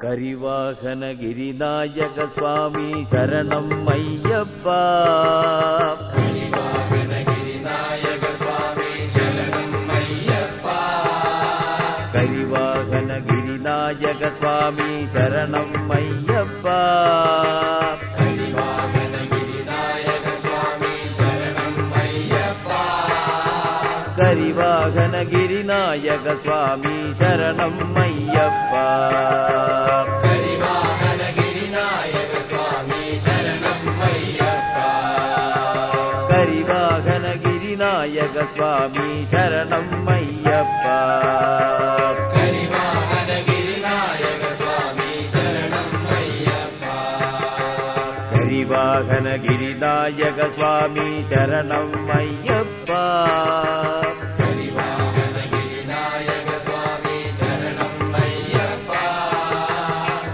கரிவாகனகிரிநாயக சுவாமி சரணம் ஐயப்பா. கரிவாகனகிரிநாயக சுவாமி சரணம் ஐயப்பா. கரிவா विनायक स्वामी शरणं मय करिवाहनगिरिनायक स्वामी शरणं मय्यप्पाघनगिरिनायक स्वामी शरणं मयि अप्पा स्वामी शरणं मय्यप्पा।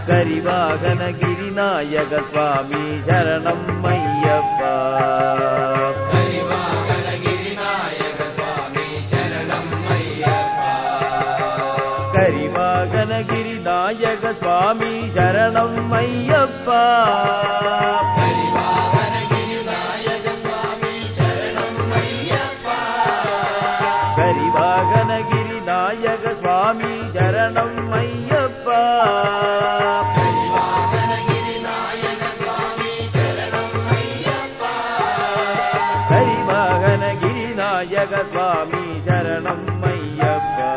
கரிவாகன கிரிநாயக சுவாமி சரணம் ஐயப்பா. கரிவாகன கிரிநாயக சுவாமி சரணம் ஐயப்பா. கரிவாகன கிரிநாயக சுவாமி சரணம் ஐயப்பா. கிரிநாயக சுவாமி சரணம் ஐயப்பா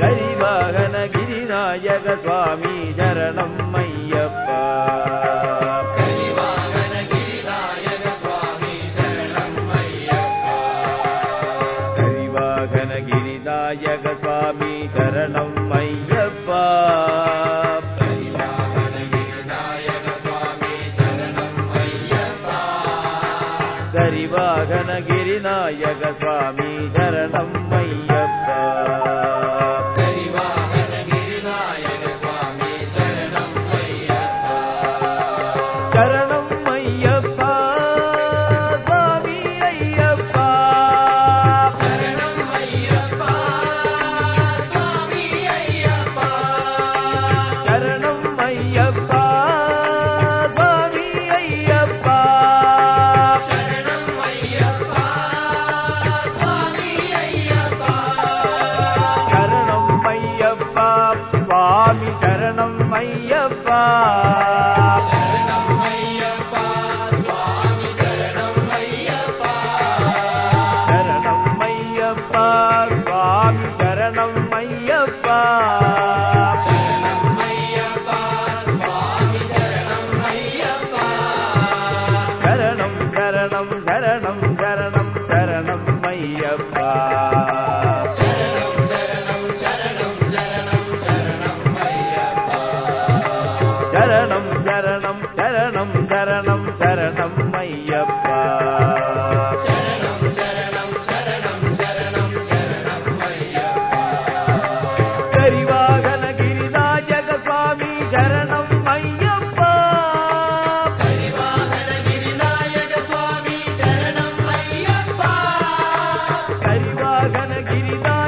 கரிவாகன கிரிநாயக சுவாமி சரணம் शरणम् శరణం శరణం శరణం శరణం శరణం అయ్యప్ప गिरिरागन गिरिदा